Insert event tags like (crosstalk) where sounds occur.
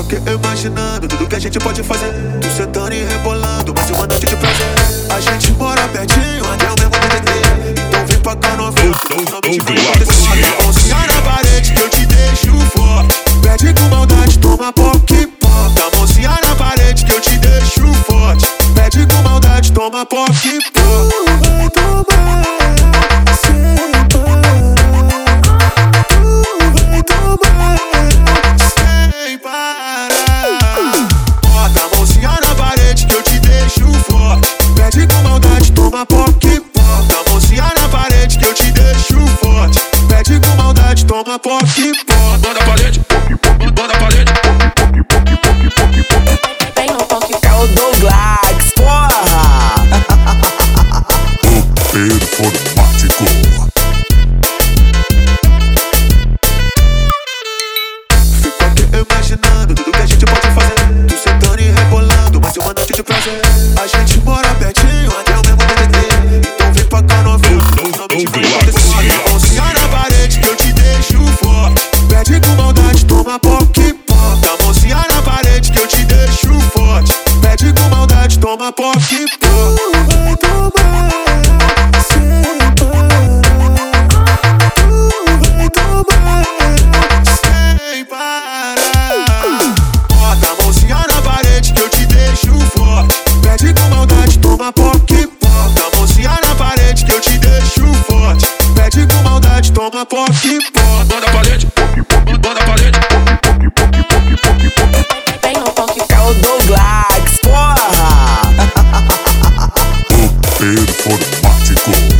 aqui imaginando tudo que a gente pode fazer. Tu sentando e rebolando, mais uma noite de prazer. A gente mora pertinho, até o mesmo DDT. Então vem pra cá novinho. Não me te Mãozinha na parede que eu te deixo forte. Pede com maldade, toma poque poca. Mãozinha na parede que eu te deixo forte. Pede com maldade, toma poque poca. Vai toma poque Manda na parede, manda parede. Vem no toque. É o Douglas, porra! (laughs) Performático. parede, toma pop e pó. Manda Bora parede, manda a parede. Tem um funk que é o Douglas, porra! (laughs) O performático.